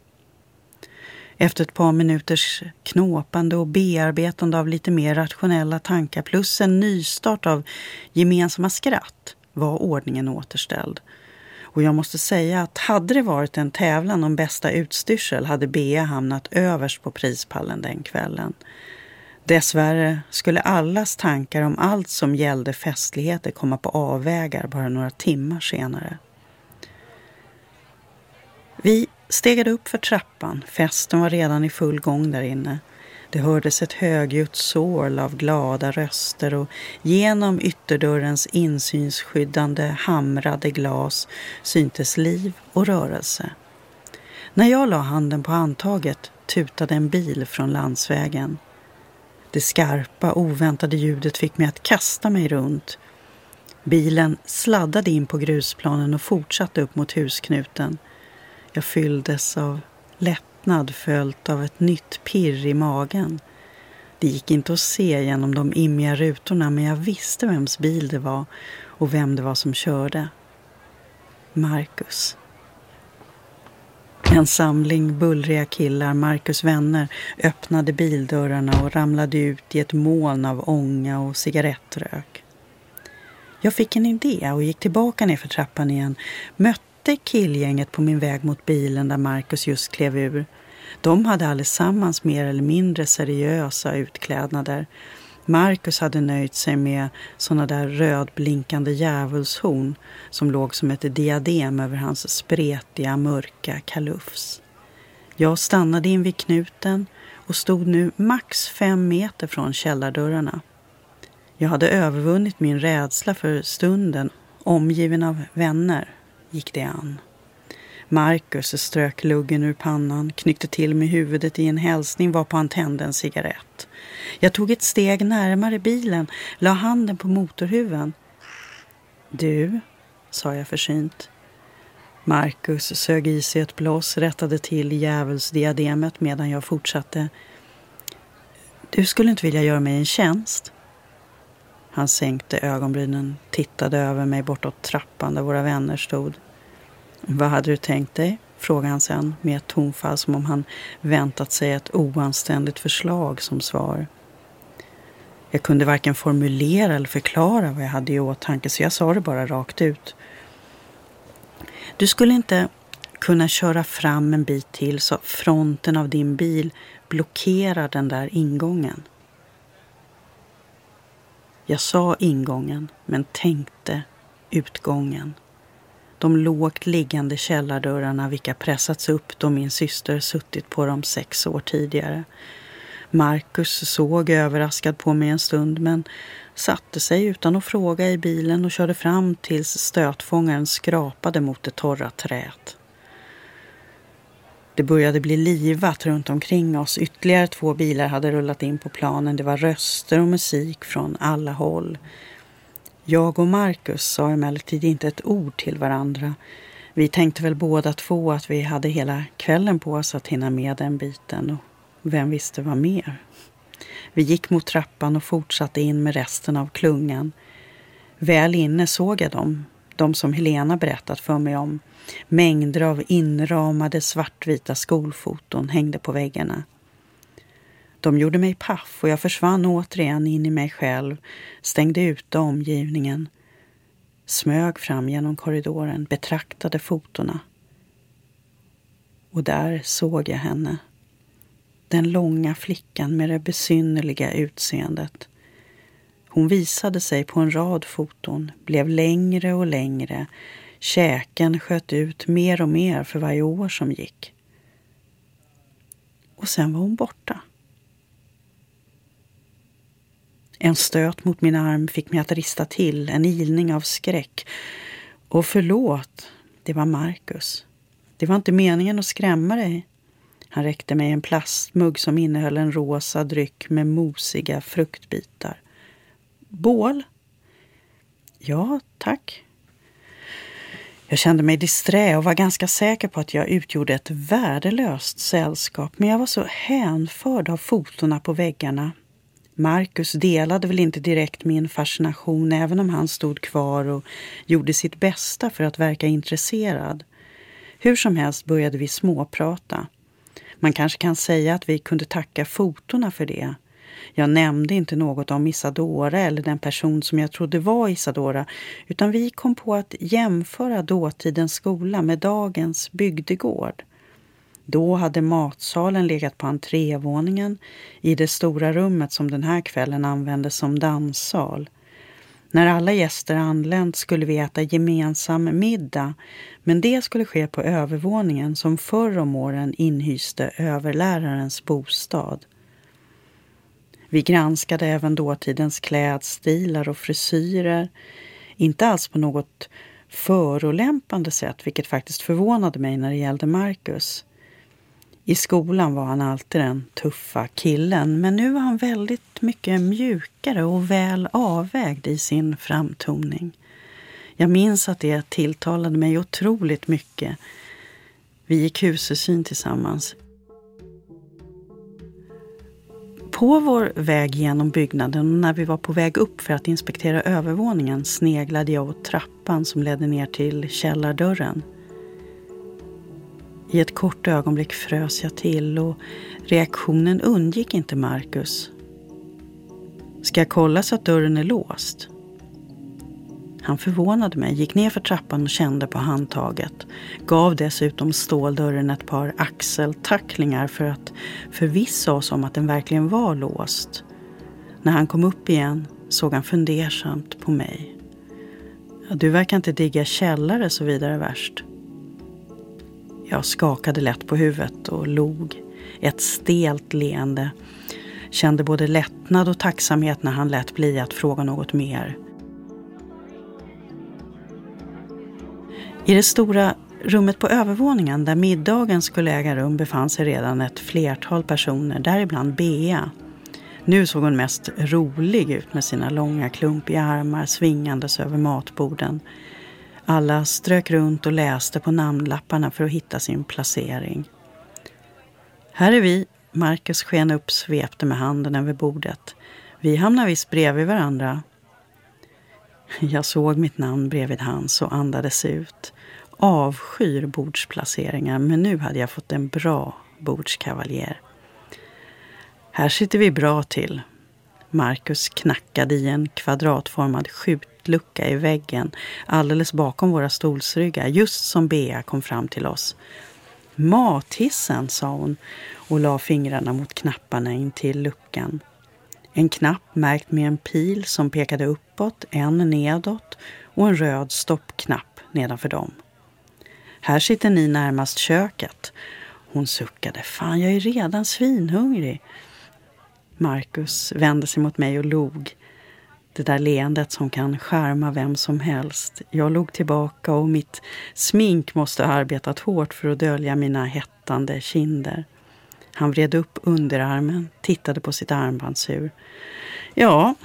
Efter ett par minuters knåpande och bearbetande av lite mer rationella tankar plus en nystart av gemensamma skratt var ordningen återställd. Och jag måste säga att hade det varit en tävlan om bästa utstyrsel hade Bea hamnat överst på prispallen den kvällen. Dessvärre skulle allas tankar om allt som gällde festligheter komma på avvägar bara några timmar senare. Vi stegade upp för trappan. Festen var redan i full gång där inne. Det hördes ett högljutt sorl av glada röster och genom ytterdörrens insynsskyddande hamrade glas syntes liv och rörelse. När jag la handen på handtaget tutade en bil från landsvägen. Det skarpa, oväntade ljudet fick mig att kasta mig runt. Bilen sladdade in på grusplanen och fortsatte upp mot husknuten. Jag fylldes av lättnad följt av ett nytt pirr i magen. Det gick inte att se genom de immiga rutorna men jag visste vems bil det var och vem det var som körde. Marcus. En samling bullriga killar, Marcus vänner, öppnade bildörrarna och ramlade ut i ett moln av ånga och cigarettrök. Jag fick en idé och gick tillbaka ner för trappan igen, mötte mötte killgänget på min väg mot bilen där Marcus just klev ur. De hade allesammans mer eller mindre seriösa utklädnader. Marcus hade nöjt sig med såna där rödblinkande djävulshorn som låg som ett diadem över hans spretiga, mörka kalufs. Jag stannade in vid knuten och stod nu max fem meter från källardörrarna. Jag hade övervunnit min rädsla för stunden, omgiven av vänner, gick det an. Marcus strök luggen ur pannan, knyckte till med huvudet i en hälsning varpå han tände en cigarett. Jag tog ett steg närmare bilen, la handen på motorhuven. Du, sa jag försynt. Marcus sög i sig ett blås, rättade till djävulsdiademet medan jag fortsatte. Du skulle inte vilja göra mig en tjänst? Han sänkte ögonbrynen, tittade över mig bortåt trappan där våra vänner stod. Vad hade du tänkt dig? frågade han sen med ett tonfall som om han väntat sig ett oanständigt förslag som svar. Jag kunde varken formulera eller förklara vad jag hade i åtanke så jag sa det bara rakt ut. Du skulle inte kunna köra fram en bit till så fronten av din bil blockerar den där ingången. Jag sa ingången men tänkte utgången. De lågt liggande källardörrarna vilka pressats upp då min syster suttit på dem sex år tidigare. Marcus såg överraskad på mig en stund men satte sig utan att fråga i bilen och körde fram tills stötfångaren skrapade mot det torra träet. Det började bli livat runt omkring oss. Ytterligare två bilar hade rullat in på planen. Det var röster och musik från alla håll. Jag och Marcus sa emellertid inte ett ord till varandra. Vi tänkte väl båda två att vi hade hela kvällen på oss att hinna med den biten och vem visste vad mer. Vi gick mot trappan och fortsatte in med resten av klungan. Väl inne såg jag dem, de som Helena berättat för mig om. Mängder av inramade svartvita skolfoton hängde på väggarna. De gjorde mig paff och jag försvann återigen in i mig själv, stängde ute omgivningen, smög fram genom korridoren, betraktade fotona. Och där såg jag henne. Den långa flickan med det besynnerliga utseendet. Hon visade sig på en rad foton, blev längre och längre. Käken sköt ut mer och mer för varje år som gick. Och sen var hon borta. En stöt mot min arm fick mig att rista till, en ilning av skräck. Och förlåt, det var Marcus. Det var inte meningen att skrämma dig. Han räckte mig en plastmugg som innehöll en rosa dryck med mosiga fruktbitar. Bål? Ja, tack. Jag kände mig disträ och var ganska säker på att jag utgjorde ett värdelöst sällskap, men jag var så hänförd av fotona på väggarna. Marcus delade väl inte direkt min fascination, även om han stod kvar och gjorde sitt bästa för att verka intresserad. Hur som helst började vi småprata. Man kanske kan säga att vi kunde tacka fotona för det. Jag nämnde inte något om Isadora eller den person som jag trodde var Isadora, utan vi kom på att jämföra dåtidens skola med dagens bygdegård. Då hade matsalen legat på entrévåningen i det stora rummet som den här kvällen användes som danssal. När alla gäster anlänt skulle vi äta gemensam middag, men det skulle ske på övervåningen som förr om åren inhyste överlärarens bostad. Vi granskade även dåtidens klädstilar och frisyrer, inte alls på något förolämpande sätt, vilket faktiskt förvånade mig när det gällde Marcus. I skolan var han alltid den tuffa killen, men nu var han väldigt mycket mjukare och väl avvägd i sin framtoning. Jag minns att det tilltalade mig otroligt mycket. Vi gick husesyn tillsammans. På vår väg genom byggnaden och när vi var på väg upp för att inspektera övervåningen sneglade jag åt trappan som ledde ner till källardörren. I ett kort ögonblick frös jag till och reaktionen undgick inte Marcus. Ska jag kolla så att dörren är låst? Han förvånade mig, gick ner för trappan och kände på handtaget. Gav dessutom ståldörren ett par axeltacklingar för att förvissa oss om att den verkligen var låst. När han kom upp igen såg han fundersamt på mig. Du verkar inte digga källare så vidare värst. Jag skakade lätt på huvudet och log. Ett stelt leende. Kände både lättnad och tacksamhet när han lät bli att fråga något mer. I det stora rummet på övervåningen där middagen skulle äga rum befann sig redan ett flertal personer, däribland Bea. Nu såg hon mest rolig ut med sina långa klumpiga armar svingandes över matborden. Alla strök runt och läste på namnlapparna för att hitta sin placering. Här är vi. Marcus sken upp svepte med handen över bordet. Vi hamnar visst bredvid varandra. Jag såg mitt namn bredvid hans och andades ut. Avskyr bordsplaceringar, men nu hade jag fått en bra bordskavaljer. Här sitter vi bra till. Marcus knackade i en kvadratformad skjutlucka i väggen alldeles bakom våra stolsryggar, just som Bea kom fram till oss. Mathissen, sa hon och la fingrarna mot knapparna in till luckan. En knapp märkt med en pil som pekade uppåt, en nedåt och en röd stoppknapp nedanför dem. Här sitter ni närmast köket. Hon suckade. Fan, jag är redan svinhungrig. Marcus vände sig mot mig och log. Det där leendet som kan skärma vem som helst. Jag log tillbaka och mitt smink måste ha arbetat hårt för att dölja mina hettande kinder. Han vred upp underarmen, tittade på sitt armbandsur. Ja,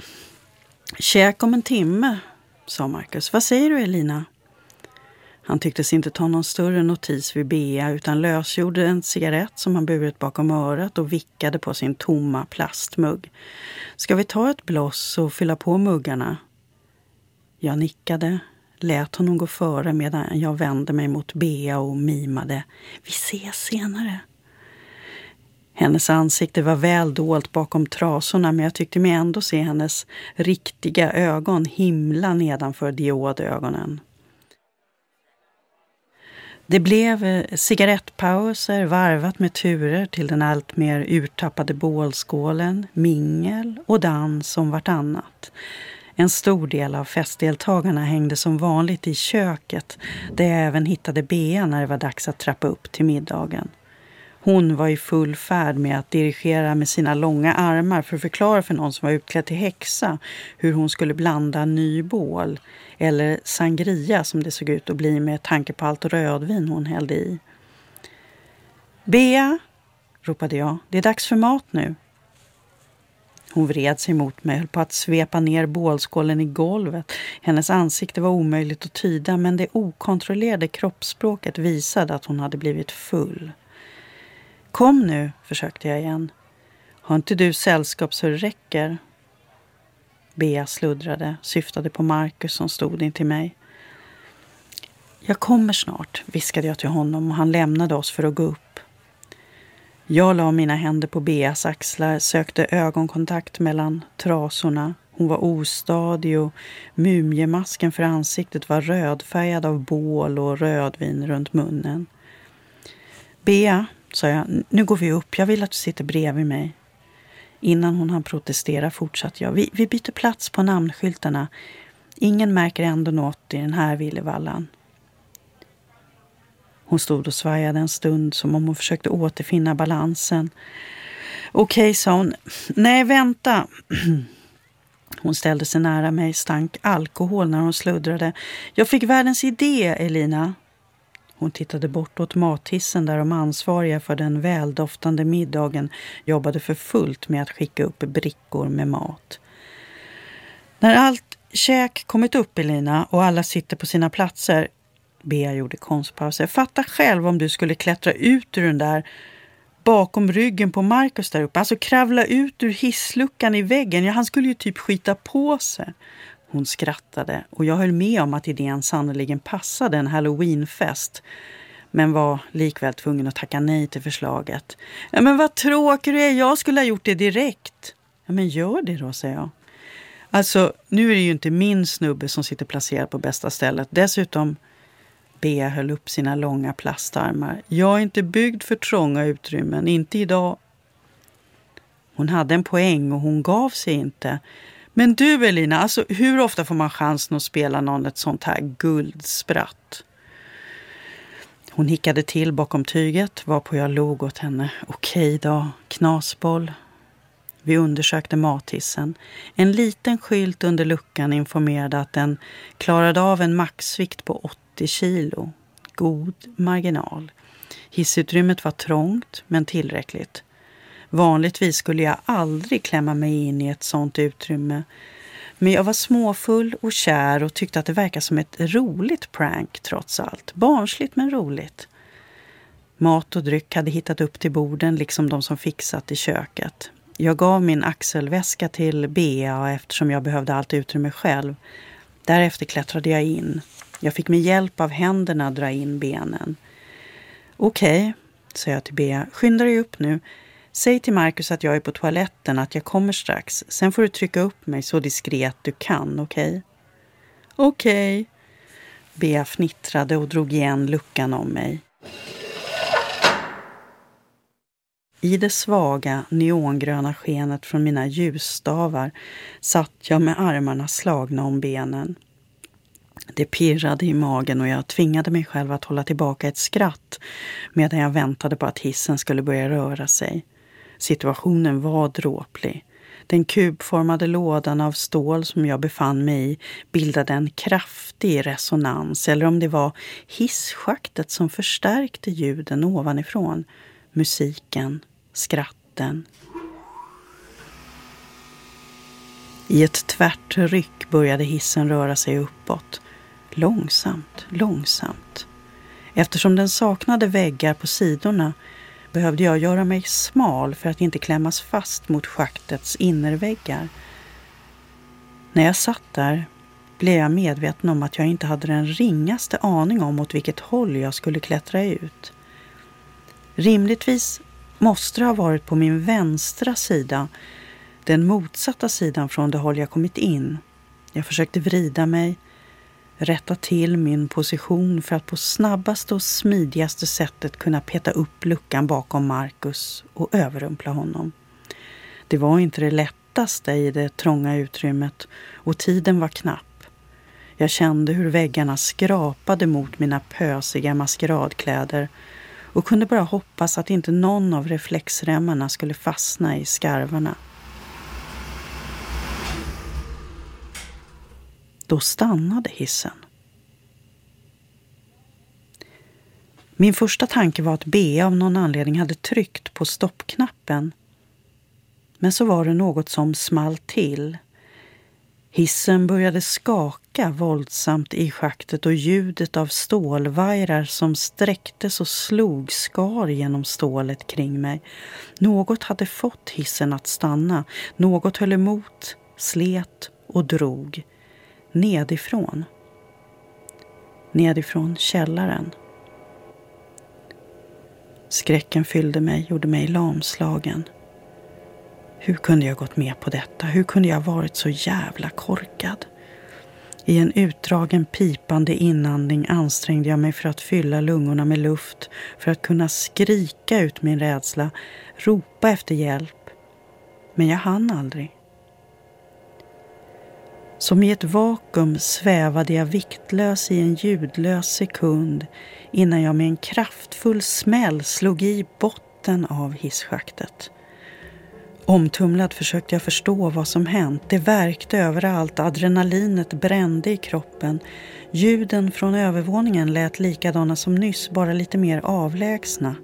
käk om en timme, sa Marcus. Vad säger du, Elina? Han tycktes inte ta någon större notis vid Bea utan lösgjorde en cigarett som han burit bakom örat och vickade på sin tomma plastmugg. Ska vi ta ett bloss och fylla på muggarna? Jag nickade, lät honom gå före medan jag vände mig mot Bea och mimade. Vi ses senare. Hennes ansikte var väl dolt bakom trasorna men jag tyckte mig ändå se hennes riktiga ögon himla nedanför diodögonen. Det blev eh, cigarettpauser varvat med turer till den alltmer urtappade bålskålen, mingel och dans om vartannat. En stor del av festdeltagarna hängde som vanligt i köket där jag även hittade Bea när det var dags att trappa upp till middagen. Hon var i full färd med att dirigera med sina långa armar för att förklara för någon som var utklädd till häxa hur hon skulle blanda nybål eller sangria som det såg ut att bli med tanke på allt rödvin hon hällde i. Bea, ropade jag, det är dags för mat nu. Hon vred sig mot mig, höll på att svepa ner bålskålen i golvet. Hennes ansikte var omöjligt att tyda men det okontrollerade kroppsspråket visade att hon hade blivit full. Kom nu, försökte jag igen. Har inte du sällskap så det räcker? Bea sluddrade, syftade på Markus som stod intill mig. Jag kommer snart, viskade jag till honom och han lämnade oss för att gå upp. Jag la mina händer på Beas axlar, sökte ögonkontakt mellan trasorna. Hon var ostadig och mumiemasken för ansiktet var rödfärgad av bål och rödvin runt munnen. Bea, sa jag, nu går vi upp. Jag vill att du sitter bredvid mig. Innan hon hann protestera fortsatte jag. Vi, vi byter plats på namnskyltarna. Ingen märker ändå något i den här villevallan. Hon stod och svajade en stund som om hon försökte återfinna balansen. Okej, okay, sa hon. Nej, vänta. (clears throat) Hon ställde sig nära mig, stank alkohol när hon sluddrade. Jag fick världens idé, Elina. Hon tittade bortåt mathissen där de ansvariga för den väldoftande middagen jobbade för fullt med att skicka upp brickor med mat. När allt käk kommit upp, Elina, och alla sitter på sina platser Bea gjorde konstpauser. Fatta själv om du skulle klättra ut ur den där bakom ryggen på Markus där uppe. Alltså kravla ut ur hissluckan i väggen. Ja, han skulle ju typ skita på sig. Hon skrattade och jag höll med om att idén sannoliken passade en halloweenfest men var likväl tvungen att tacka nej till förslaget. Ja, men vad tråkig du är, jag skulle ha gjort det direkt. Ja, men gör det då, säger jag. Alltså, nu är det ju inte min snubbe som sitter placerad på bästa stället. Dessutom Bea höll upp sina långa plastarmar. Jag är inte byggd för trånga utrymmen, inte idag. Hon hade en poäng och hon gav sig inte. Men du Elina, alltså hur ofta får man chansen att spela någon ett sånt här guldspratt? Hon hickade till bakom tyget varpå jag log åt henne. Okej då, knasboll. Vi undersökte mathissen. En liten skylt under luckan informerade att den klarade av en maxvikt på 80 kilo. God marginal. Hissutrymmet var trångt, men tillräckligt. Vanligtvis skulle jag aldrig klämma mig in i ett sånt utrymme. Men jag var småfull och kär och tyckte att det verkade som ett roligt prank trots allt. Barnsligt men roligt. Mat och dryck hade hittat upp till borden liksom de som fixat i köket. Jag gav min axelväska till Bea eftersom jag behövde allt utrymme själv. Därefter klättrade jag in. Jag fick med hjälp av händerna dra in benen. Okej, okay, sa jag till Bea. Skynda dig upp nu. Säg till Marcus att jag är på toaletten, att jag kommer strax. Sen får du trycka upp mig så diskret du kan, okej? Okay? Okej. Okay. Bea fnittrade och drog igen luckan om mig. I det svaga neongröna skenet från mina ljusstavar satt jag med armarna slagna om benen. Det pirrade i magen och jag tvingade mig själv att hålla tillbaka ett skratt medan jag väntade på att hissen skulle börja röra sig. Situationen var dråplig. Den kubformade lådan av stål som jag befann mig i bildade en kraftig resonans, eller om det var hisschaktet som förstärkte ljuden ovanifrån. Musiken, skratten. I ett tvärt ryck började hissen röra sig uppåt. Långsamt, långsamt. Eftersom den saknade väggar på sidorna behövde jag göra mig smal för att inte klämmas fast mot schaktets innerväggar. När jag satt där blev jag medveten om att jag inte hade den ringaste aning om åt vilket håll jag skulle klättra ut. Rimligtvis måste det ha varit på min vänstra sida, den motsatta sidan från det håll jag kommit in. Jag försökte vrida mig, rätta till min position för att på snabbaste och smidigaste sättet kunna peta upp luckan bakom Marcus och överrumpla honom. Det var inte det lättaste i det trånga utrymmet och tiden var knapp. Jag kände hur väggarna skrapade mot mina pösiga maskeradkläder och kunde bara hoppas att inte någon av reflexremmarna skulle fastna i skarvarna. Då stannade hissen. Min första tanke var att Bea av någon anledning hade tryckt på stoppknappen. Men så var det något som small till. Hissen började skaka våldsamt i schaktet och ljudet av stålvajrar som sträcktes och slog skar genom stålet kring mig. Något hade fått hissen att stanna. Något höll emot, slet och drog. Nedifrån. Nedifrån källaren. Skräcken fyllde mig, gjorde mig lamslagen. Hur kunde jag gått med på detta? Hur kunde jag varit så jävla korkad? I en utdragen pipande inandning ansträngde jag mig för att fylla lungorna med luft, för att kunna skrika ut min rädsla, ropa efter hjälp. Men jag hann aldrig. Som i ett vakuum svävade jag viktlös i en ljudlös sekund innan jag med en kraftfull smäll slog i botten av hisschaktet. Omtumlad försökte jag förstå vad som hänt. Det värkte överallt, adrenalinet brände i kroppen. Ljuden från övervåningen lät likadana som nyss, bara lite mer avlägsna.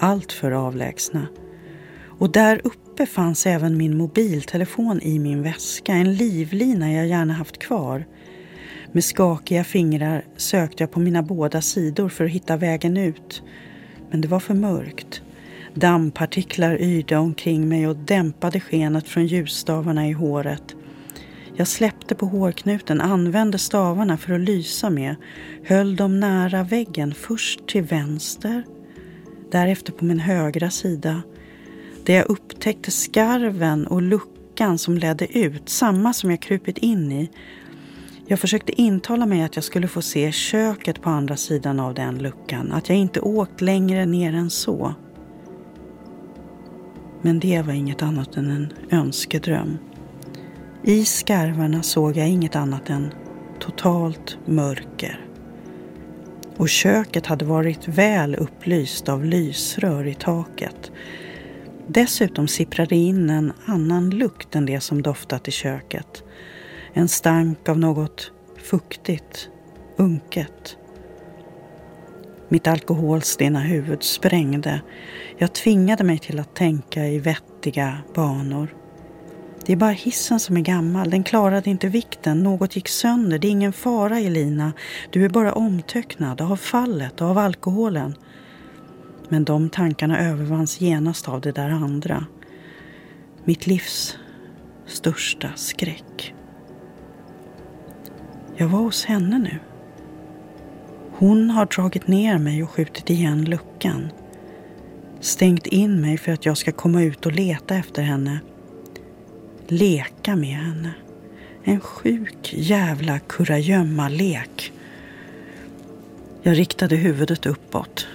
Allt för avlägsna. Och där uppe fanns även min mobiltelefon i min väska, en livlina jag gärna haft kvar. Med skakiga fingrar sökte jag på mina båda sidor för att hitta vägen ut. Men det var för mörkt. Dammpartiklar yrde omkring mig och dämpade skenet från ljusstavarna i håret. Jag släppte på hårknuten, använde stavarna för att lysa med, höll dem nära väggen, först till vänster, därefter på min högra sida, där jag upptäckte skarven och luckan som ledde ut, samma som jag krupit in i. Jag försökte intala mig att jag skulle få se köket på andra sidan av den luckan, att jag inte åkt längre ner än så. Men det var inget annat än en önskedröm. I skarvarna såg jag inget annat än totalt mörker. Och köket hade varit väl upplyst av lysrör i taket. Dessutom sipprade in en annan lukt än det som doftat i köket. En stank av något fuktigt, unket. Mitt alkoholstena huvud sprängde. Jag tvingade mig till att tänka i vettiga banor. Det är bara hissen som är gammal. Den klarade inte vikten. Något gick sönder. Det är ingen fara, Elina. Du är bara omtöcknad av fallet och av alkoholen. Men de tankarna övervanns genast av det där andra. Mitt livs största skräck. Jag var hos henne nu. Hon har dragit ner mig och skjutit igen luckan. Stängt in mig för att jag ska komma ut och leta efter henne. Leka med henne. En sjuk jävla kurragömma-lek. Jag riktade huvudet uppåt.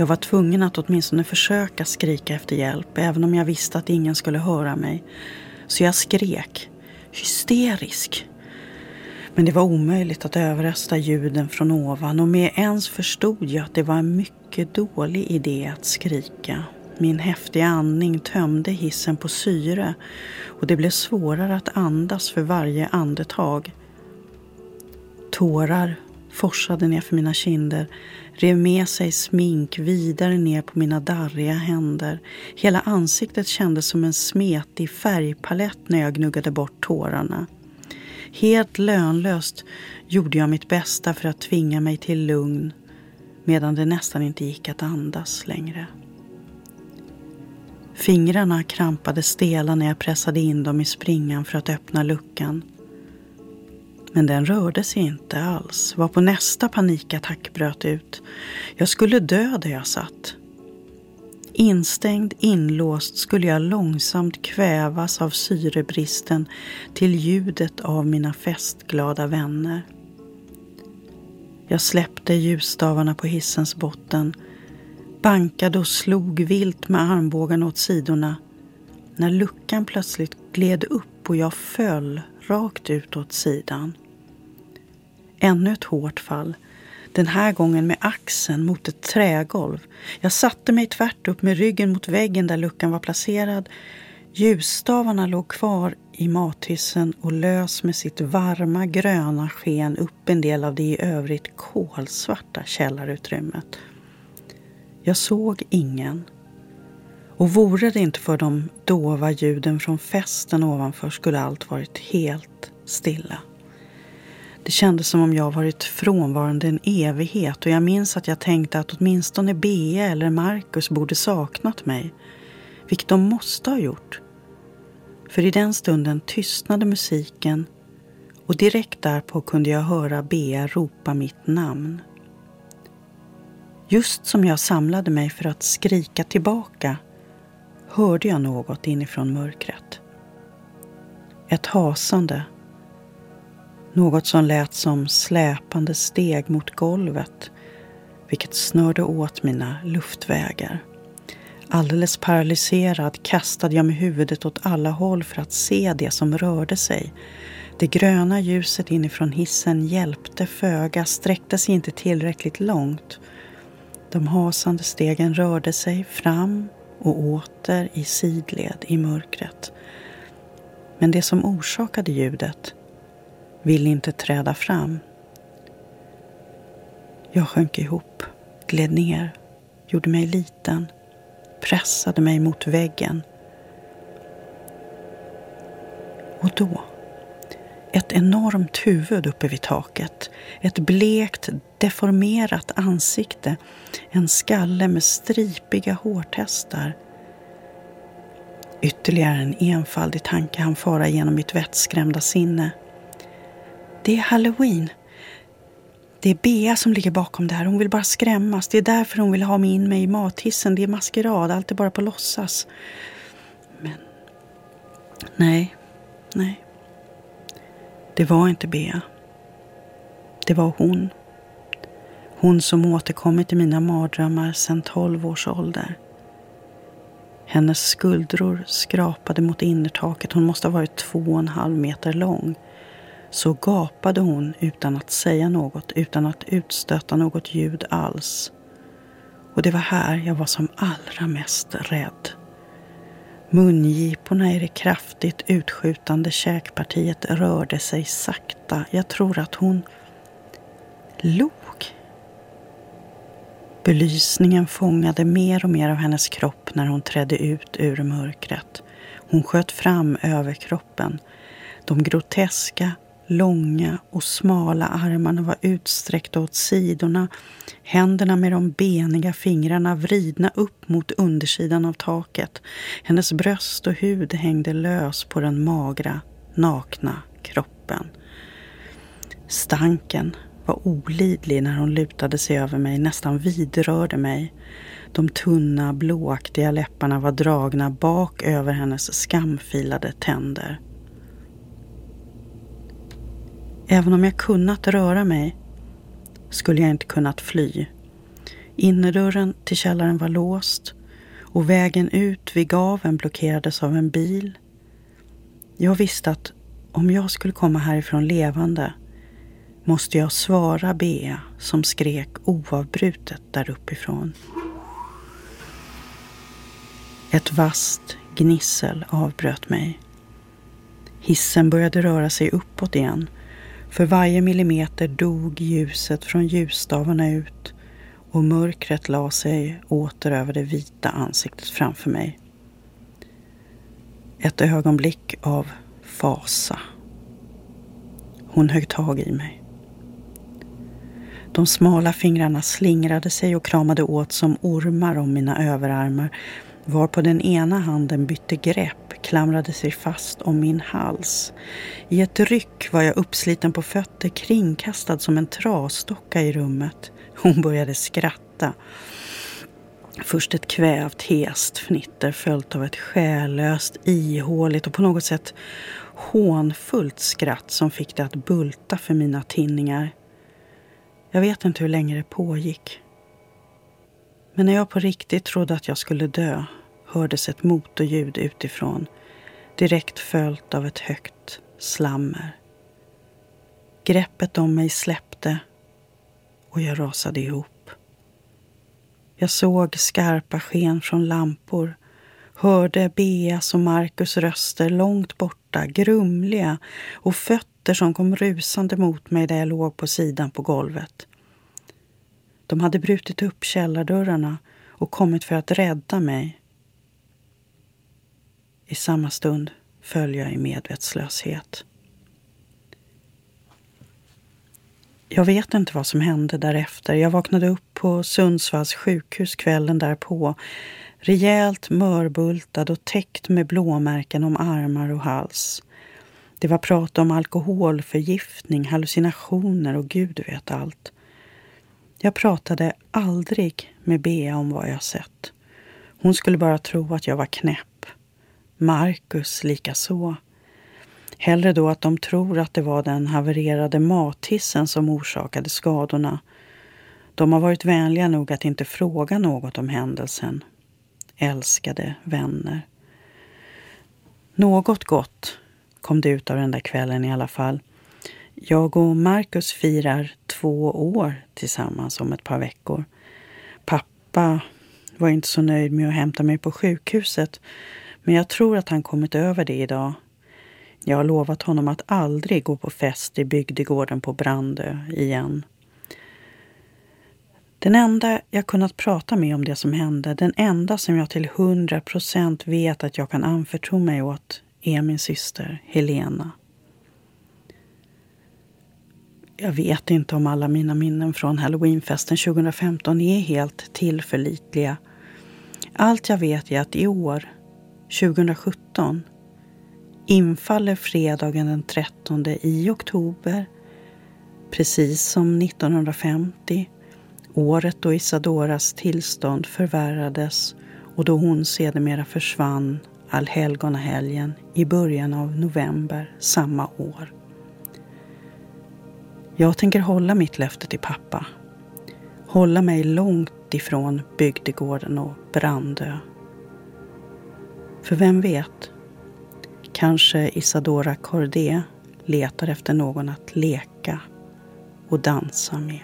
Jag var tvungen att åtminstone försöka skrika efter hjälp, även om jag visste att ingen skulle höra mig. Så jag skrek, hysterisk, men det var omöjligt att överrösta ljuden från ovan och med ens förstod jag att det var en mycket dålig idé att skrika. Min häftiga andning tömde hissen på syre och det blev svårare att andas för varje andetag. Tårar forsade ner för mina kinder, rev med sig smink vidare ner på mina darriga händer. Hela ansiktet kändes som en smetig färgpalett när jag gnuggade bort tårarna. Helt lönlöst gjorde jag mitt bästa för att tvinga mig till lugn medan det nästan inte gick att andas längre. Fingrarna krampade stela när jag pressade in dem i springan för att öppna luckan. Men den rörde sig inte alls, var på nästa panikattack bröt ut. Jag skulle dö där jag satt. Instängd, inlåst skulle jag långsamt kvävas av syrebristen till ljudet av mina festglada vänner. Jag släppte ljusstavarna på hissens botten, bankade och slog vilt med armbågarna åt sidorna när luckan plötsligt gled upp och jag föll rakt ut åt sidan. Ännu ett hårt fall Den här gången med axeln mot ett trägolv. Jag satte mig tvärt upp med ryggen mot väggen där luckan var placerad. Ljusstavarna låg kvar i mathyssen och lös med sitt varma gröna sken upp en del av det i övrigt kolsvarta källarutrymmet. Jag såg ingen. Och vore det inte för de dova ljuden från festen ovanför skulle allt varit helt stilla. Det kändes som om jag varit frånvarande en evighet och jag minns att jag tänkte att åtminstone Bea eller Marcus borde saknat mig. Vilket de måste ha gjort. För i den stunden tystnade musiken och direkt därpå kunde jag höra Bea ropa mitt namn. Just som jag samlade mig för att skrika tillbaka hörde jag något inifrån mörkret. Ett hasande. Något som lät som släpande steg mot golvet vilket snörde åt mina luftvägar. Alldeles paralyserad kastade jag med huvudet åt alla håll för att se det som rörde sig. Det gröna ljuset inifrån hissen hjälpte föga, sträckte sig inte tillräckligt långt. De hasande stegen rörde sig fram och åter i sidled i mörkret. Men det som orsakade ljudet ville inte träda fram. Jag sjönk ihop, gled ner, gjorde mig liten, pressade mig mot väggen. Och då ett enormt huvud uppe vid taket. Ett blekt, deformerat ansikte. En skalle med stripiga hårtestar. Ytterligare en enfaldig tanke han fara genom mitt vettskrämda sinne. Det är halloween. Det är Bea som ligger bakom det här. Hon vill bara skrämmas. Det är därför hon vill ha mig in mig i mathissen. Det är maskerad. Allt är bara på låtsas. Men... Nej. Nej. Det var inte Bea. Det var hon. Hon som återkommit i mina mardrömmar sedan tolv års ålder. Hennes skuldror skrapade mot innertaket. Hon måste ha varit två och en halv meter lång. Så gapade hon utan att säga något, utan att utstöta något ljud alls. Och det var här jag var som allra mest rädd. Mungiporna i det kraftigt utskjutande käkpartiet rörde sig sakta. Jag tror att hon log. Belysningen fångade mer och mer av hennes kropp när hon trädde ut ur mörkret. Hon sköt fram överkroppen. De groteska, långa och smala armarna var utsträckta åt sidorna. Händerna med de beniga fingrarna vridna upp mot undersidan av taket. Hennes bröst och hud hängde lös på den magra, nakna kroppen. Stanken var olidlig när hon lutade sig över mig, nästan vidrörde mig. De tunna, blåaktiga läpparna var dragna bak över hennes skamfilade tänder. Även om jag kunnat röra mig skulle jag inte kunnat fly. Innerdörren till källaren var låst och vägen ut vid gaven blockerades av en bil. Jag visste att om jag skulle komma härifrån levande måste jag svara Bea som skrek oavbrutet där uppifrån. Ett vasst gnissel avbröt mig. Hissen började röra sig uppåt igen för varje millimeter dog ljuset från ljusstavarna ut och mörkret la sig åter över det vita ansiktet framför mig. Ett ögonblick av fasa. Hon högg tag i mig. De smala fingrarna slingrade sig och kramade åt som ormar om mina överarmar varpå den ena handen bytte grepp, klamrade sig fast om min hals. I ett ryck var jag uppsliten på fötter, kringkastad som en trasdocka i rummet. Hon började skratta. Först ett kvävt, hest fnitter följt av ett själlöst, ihåligt och på något sätt hånfullt skratt som fick det att bulta för mina tinningar. Jag vet inte hur länge det pågick. Men när jag på riktigt trodde att jag skulle dö hördes ett motorljud utifrån direkt följt av ett högt slammer. Greppet om mig släppte och jag rasade ihop. Jag såg skarpa sken från lampor, hörde Beas och Markus röster långt borta, grumliga och fötter som kom rusande mot mig där jag låg på sidan på golvet. De hade brutit upp källardörrarna och kommit för att rädda mig. I samma stund föll jag i medvetslöshet. Jag vet inte vad som hände därefter. Jag vaknade upp på Sundsvalls sjukhus kvällen därpå. Rejält mörbultad och täckt med blåmärken om armar och hals. Det var prat om alkoholförgiftning, hallucinationer och gud vet allt. Jag pratade aldrig med Bea om vad jag sett. Hon skulle bara tro att jag var knäpp. Marcus likaså. Hellre då att de tror att det var den havererade mathissen som orsakade skadorna. De har varit vänliga nog att inte fråga något om händelsen. Älskade vänner. Något gott kom det ut av den där kvällen i alla fall. Jag och Marcus firar två år tillsammans om ett par veckor. Pappa var inte så nöjd med att hämta mig på sjukhuset men jag tror att han kommit över det idag. Jag har lovat honom att aldrig gå på fest i bygdegården på Brandö igen. Den enda jag kunnat prata med om det som hände, den enda som jag till hundra procent vet att jag kan anförtro mig åt, är min syster Helena. Jag vet inte om alla mina minnen från halloweenfesten 2015 är helt tillförlitliga. Allt jag vet är att i år, 2017, infaller fredagen den 13 i oktober, precis som 1950, året då Isadoras tillstånd förvärrades och då hon sedermera försvann allhelgonahelgen i början av november samma år. Jag tänker hålla mitt löfte till pappa. Hålla mig långt ifrån bygdegården och Brandö. För vem vet? Kanske Isadora Cordé letar efter någon att leka och dansa med.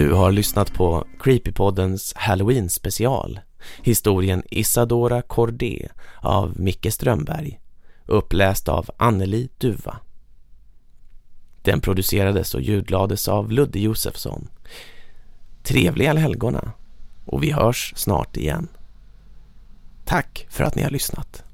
Du har lyssnat på Creepypoddens Halloween special. Historien Isadora Cordé av Micke Strömberg. Uppläst av Anneli Duva. Den producerades och ljudlades av Ludde Josefsson. Trevliga helgorna och vi hörs snart igen. Tack för att ni har lyssnat.